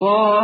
قال